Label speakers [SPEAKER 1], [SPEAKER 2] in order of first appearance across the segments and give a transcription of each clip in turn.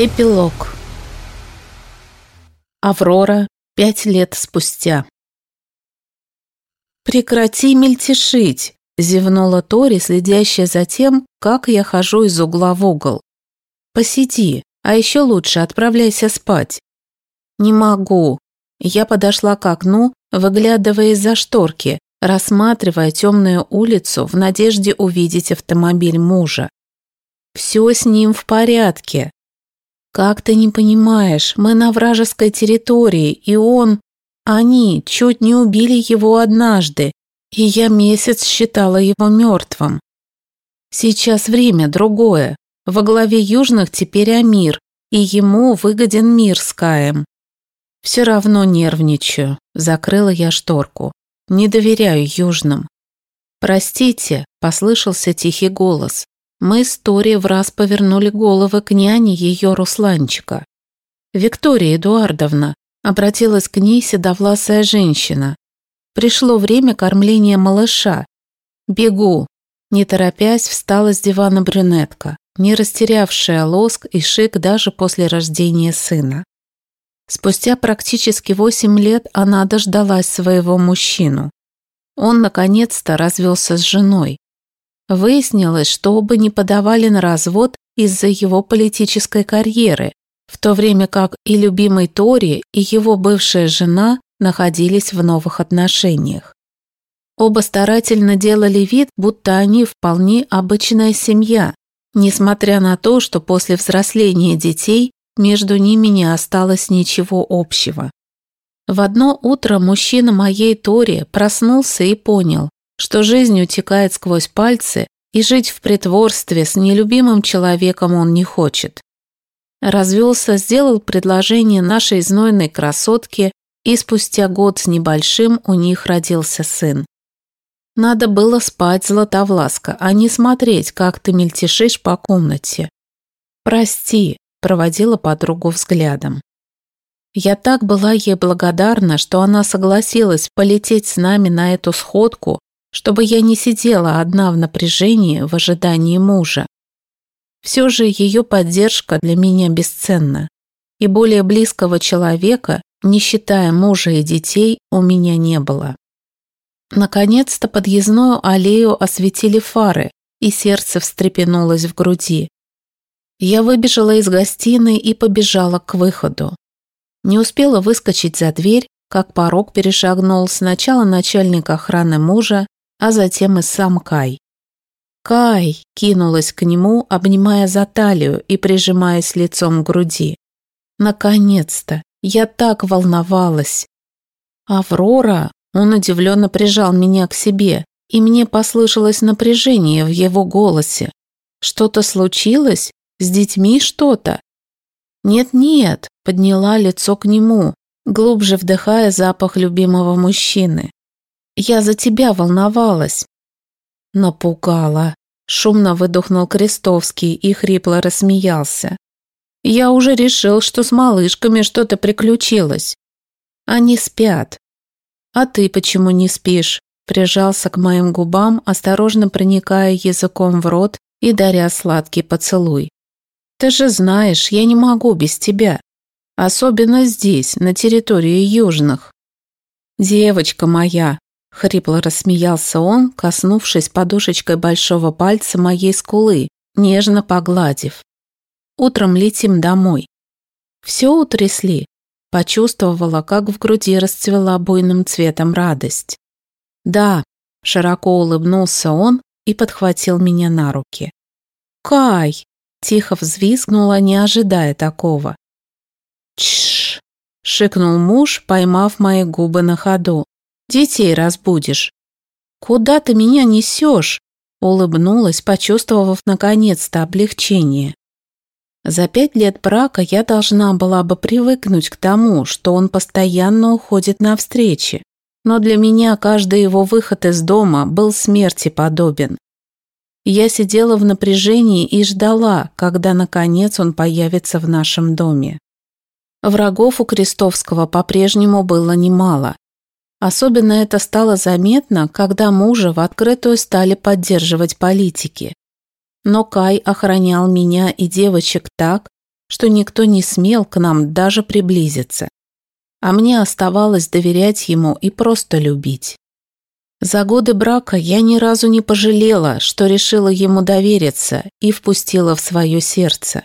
[SPEAKER 1] Эпилог. Аврора. Пять лет спустя. «Прекрати мельтешить!» – зевнула Тори, следящая за тем, как я хожу из угла в угол. «Посиди, а еще лучше отправляйся спать». «Не могу». Я подошла к окну, выглядывая из-за шторки, рассматривая темную улицу в надежде увидеть автомобиль мужа. Все с ним в порядке, «Как ты не понимаешь, мы на вражеской территории, и он... Они чуть не убили его однажды, и я месяц считала его мертвым. Сейчас время другое. Во главе южных теперь Амир, и ему выгоден мир с Каем. Все равно нервничаю. Закрыла я шторку. Не доверяю южным. «Простите», – послышался тихий голос. Мы с Тори в раз повернули головы к няне ее Русланчика. «Виктория Эдуардовна», обратилась к ней седовласая женщина. «Пришло время кормления малыша. Бегу». Не торопясь, встала с дивана брюнетка, не растерявшая лоск и шик даже после рождения сына. Спустя практически восемь лет она дождалась своего мужчину. Он наконец-то развелся с женой, Выяснилось, что оба не подавали на развод из-за его политической карьеры, в то время как и любимый Тори, и его бывшая жена находились в новых отношениях. Оба старательно делали вид, будто они вполне обычная семья, несмотря на то, что после взросления детей между ними не осталось ничего общего. В одно утро мужчина моей Тори проснулся и понял, что жизнь утекает сквозь пальцы, и жить в притворстве с нелюбимым человеком он не хочет. Развелся, сделал предложение нашей знойной красотке, и спустя год с небольшим у них родился сын. Надо было спать, Златовласка, а не смотреть, как ты мельтешишь по комнате. «Прости», – проводила подругу взглядом. Я так была ей благодарна, что она согласилась полететь с нами на эту сходку, чтобы я не сидела одна в напряжении в ожидании мужа. Все же ее поддержка для меня бесценна, и более близкого человека, не считая мужа и детей, у меня не было. Наконец-то подъездную аллею осветили фары, и сердце встрепенулось в груди. Я выбежала из гостиной и побежала к выходу. Не успела выскочить за дверь, как порог перешагнул сначала начальник охраны мужа, а затем и сам Кай. «Кай!» – кинулась к нему, обнимая за талию и прижимаясь лицом к груди. «Наконец-то! Я так волновалась!» «Аврора!» – он удивленно прижал меня к себе, и мне послышалось напряжение в его голосе. «Что-то случилось? С детьми что-то?» «Нет-нет», – подняла лицо к нему, глубже вдыхая запах любимого мужчины. Я за тебя волновалась». Напугала. Шумно выдохнул Крестовский и хрипло рассмеялся. «Я уже решил, что с малышками что-то приключилось. Они спят. А ты почему не спишь?» Прижался к моим губам, осторожно проникая языком в рот и даря сладкий поцелуй. «Ты же знаешь, я не могу без тебя. Особенно здесь, на территории южных». «Девочка моя», Хрипло рассмеялся он, коснувшись подушечкой большого пальца моей скулы, нежно погладив. «Утром летим домой». Все утрясли. Почувствовала, как в груди расцвела буйным цветом радость. «Да», – широко улыбнулся он и подхватил меня на руки. «Кай!» – тихо взвизгнула, не ожидая такого. «Тш!» – шикнул муж, поймав мои губы на ходу. Детей разбудишь». «Куда ты меня несешь?» Улыбнулась, почувствовав наконец-то облегчение. За пять лет брака я должна была бы привыкнуть к тому, что он постоянно уходит на встречи. Но для меня каждый его выход из дома был смерти подобен. Я сидела в напряжении и ждала, когда, наконец, он появится в нашем доме. Врагов у Крестовского по-прежнему было немало, Особенно это стало заметно, когда мужа в открытую стали поддерживать политики. Но Кай охранял меня и девочек так, что никто не смел к нам даже приблизиться. А мне оставалось доверять ему и просто любить. За годы брака я ни разу не пожалела, что решила ему довериться и впустила в свое сердце.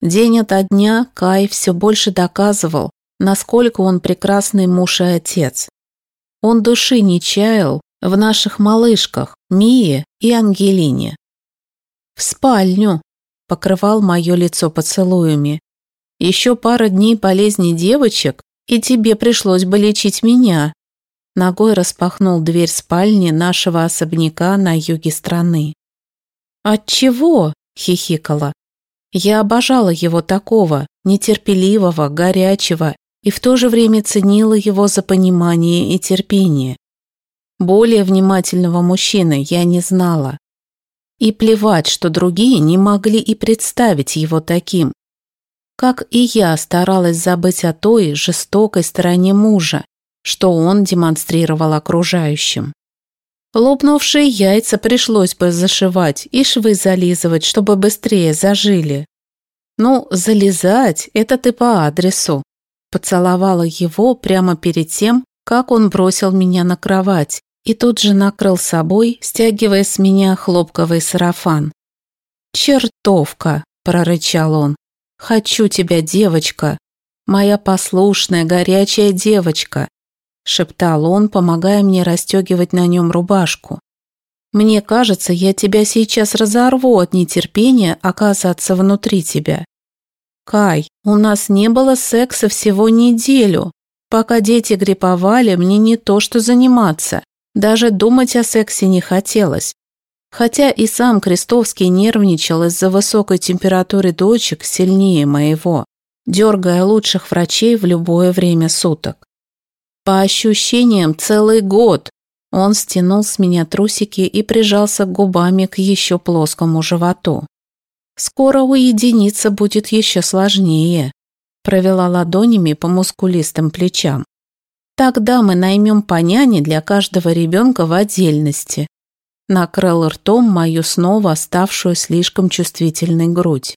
[SPEAKER 1] День ото дня Кай все больше доказывал, насколько он прекрасный муж и отец. Он души не чаял в наших малышках, Мие и Ангелине. «В спальню!» – покрывал мое лицо поцелуями. «Еще пара дней болезни девочек, и тебе пришлось бы лечить меня!» Ногой распахнул дверь спальни нашего особняка на юге страны. «От чего?» – хихикала. Я обожала его такого, нетерпеливого, горячего, и в то же время ценила его за понимание и терпение. Более внимательного мужчины я не знала. И плевать, что другие не могли и представить его таким. Как и я старалась забыть о той жестокой стороне мужа, что он демонстрировал окружающим. Лопнувшие яйца пришлось бы зашивать и швы зализывать, чтобы быстрее зажили. Ну, залезать – это ты по адресу. Поцеловала его прямо перед тем, как он бросил меня на кровать, и тут же накрыл собой, стягивая с меня хлопковый сарафан. «Чертовка!» – прорычал он. «Хочу тебя, девочка! Моя послушная, горячая девочка!» – шептал он, помогая мне расстегивать на нем рубашку. «Мне кажется, я тебя сейчас разорву от нетерпения оказаться внутри тебя. Кай, у нас не было секса всего неделю. Пока дети гриповали, мне не то что заниматься. Даже думать о сексе не хотелось. Хотя и сам Крестовский нервничал из-за высокой температуры дочек сильнее моего, дергая лучших врачей в любое время суток. По ощущениям, целый год. Он стянул с меня трусики и прижался губами к еще плоскому животу. Скоро уединиться будет еще сложнее. Провела ладонями по мускулистым плечам. Тогда мы наймем по няне для каждого ребенка в отдельности. Накрыл ртом мою снова оставшую слишком чувствительной грудь.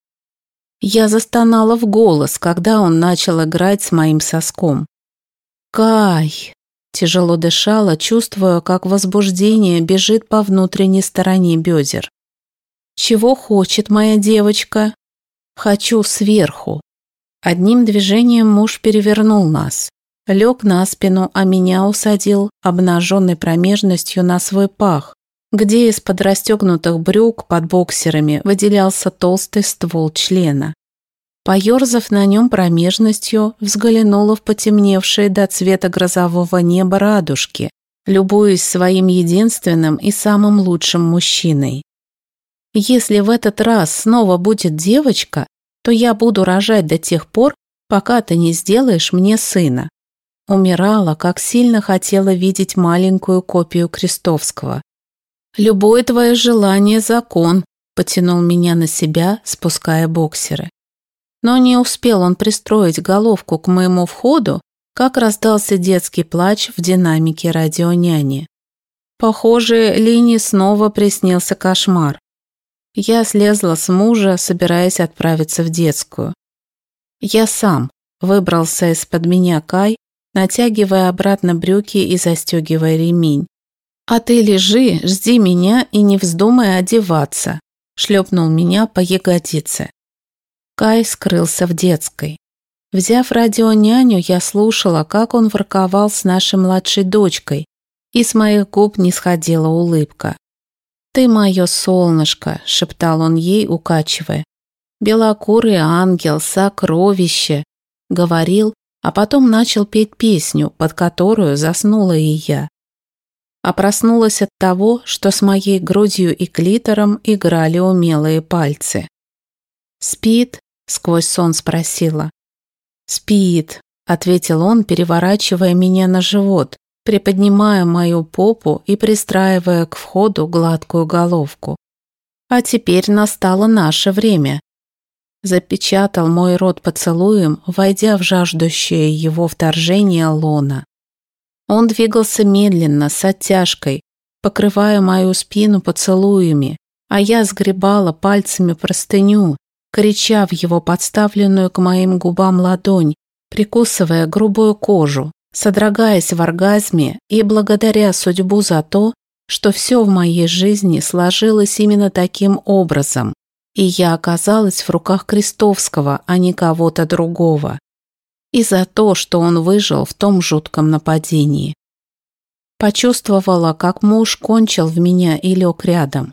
[SPEAKER 1] Я застонала в голос, когда он начал играть с моим соском. «Кай!» Тяжело дышала, чувствуя, как возбуждение бежит по внутренней стороне бедер. «Чего хочет моя девочка?» «Хочу сверху». Одним движением муж перевернул нас лег на спину, а меня усадил обнаженной промежностью на свой пах, где из-под расстегнутых брюк под боксерами выделялся толстый ствол члена. Поерзав на нем промежностью, взглянула в потемневшие до цвета грозового неба радужки, любуясь своим единственным и самым лучшим мужчиной. Если в этот раз снова будет девочка, то я буду рожать до тех пор, пока ты не сделаешь мне сына. Умирала, как сильно хотела видеть маленькую копию Крестовского. «Любое твое желание – закон», – потянул меня на себя, спуская боксеры. Но не успел он пристроить головку к моему входу, как раздался детский плач в динамике радионяни. Похоже, Лине снова приснился кошмар. Я слезла с мужа, собираясь отправиться в детскую. Я сам выбрался из-под меня Кай натягивая обратно брюки и застегивая ремень. «А ты лежи, жди меня и не вздумай одеваться», шлепнул меня по ягодице. Кай скрылся в детской. Взяв радионяню, я слушала, как он ворковал с нашей младшей дочкой, и с моих губ не сходила улыбка. «Ты мое солнышко», — шептал он ей, укачивая. «Белокурый ангел, сокровище», — говорил, а потом начал петь песню, под которую заснула и я. А проснулась от того, что с моей грудью и клитором играли умелые пальцы. «Спит?» — сквозь сон спросила. «Спит», — ответил он, переворачивая меня на живот, приподнимая мою попу и пристраивая к входу гладкую головку. А теперь настало наше время, запечатал мой рот поцелуем, войдя в жаждущее его вторжение лона. Он двигался медленно, с оттяжкой, покрывая мою спину поцелуями, а я сгребала пальцами простыню, крича в его подставленную к моим губам ладонь, прикусывая грубую кожу, содрогаясь в оргазме и благодаря судьбу за то, что все в моей жизни сложилось именно таким образом, и я оказалась в руках Крестовского, а не кого-то другого. И за то, что он выжил в том жутком нападении. Почувствовала, как муж кончил в меня и лег рядом.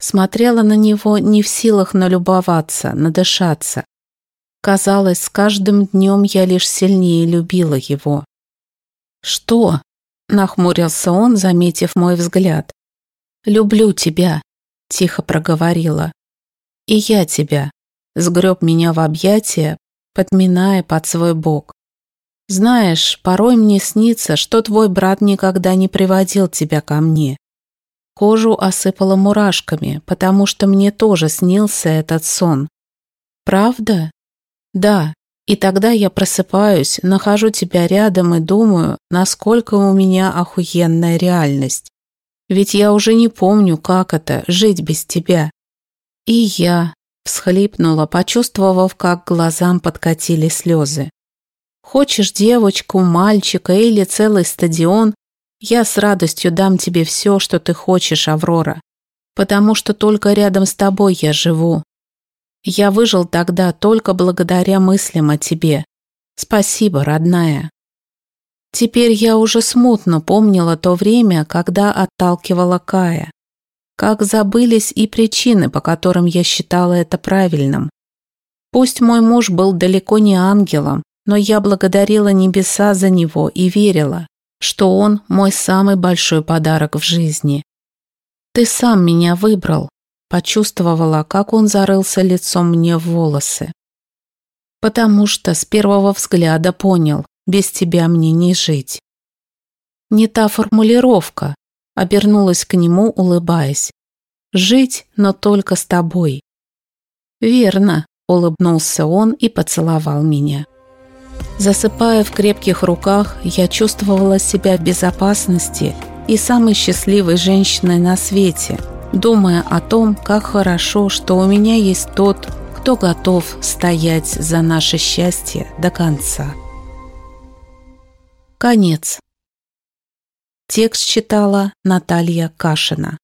[SPEAKER 1] Смотрела на него не в силах налюбоваться, надышаться. Казалось, с каждым днем я лишь сильнее любила его. «Что?» – нахмурился он, заметив мой взгляд. «Люблю тебя», – тихо проговорила. «И я тебя», – сгреб меня в объятия, подминая под свой бок. «Знаешь, порой мне снится, что твой брат никогда не приводил тебя ко мне. Кожу осыпала мурашками, потому что мне тоже снился этот сон. Правда? Да. И тогда я просыпаюсь, нахожу тебя рядом и думаю, насколько у меня охуенная реальность. Ведь я уже не помню, как это – жить без тебя. И я всхлипнула, почувствовав, как глазам подкатили слезы. Хочешь девочку, мальчика или целый стадион, я с радостью дам тебе все, что ты хочешь, Аврора, потому что только рядом с тобой я живу. Я выжил тогда только благодаря мыслям о тебе. Спасибо, родная. Теперь я уже смутно помнила то время, когда отталкивала Кая. Как забылись и причины, по которым я считала это правильным. Пусть мой муж был далеко не ангелом, но я благодарила небеса за него и верила, что он мой самый большой подарок в жизни. Ты сам меня выбрал, почувствовала, как он зарылся лицом мне в волосы. Потому что с первого взгляда понял, без тебя мне не жить. Не та формулировка, обернулась к нему, улыбаясь. Жить, но только с тобой. Верно, улыбнулся он и поцеловал меня. Засыпая в крепких руках, я чувствовала себя в безопасности и самой счастливой женщиной на свете, думая о том, как хорошо, что у меня есть тот, кто готов стоять за наше счастье до конца. Конец. Текст читала Наталья Кашина.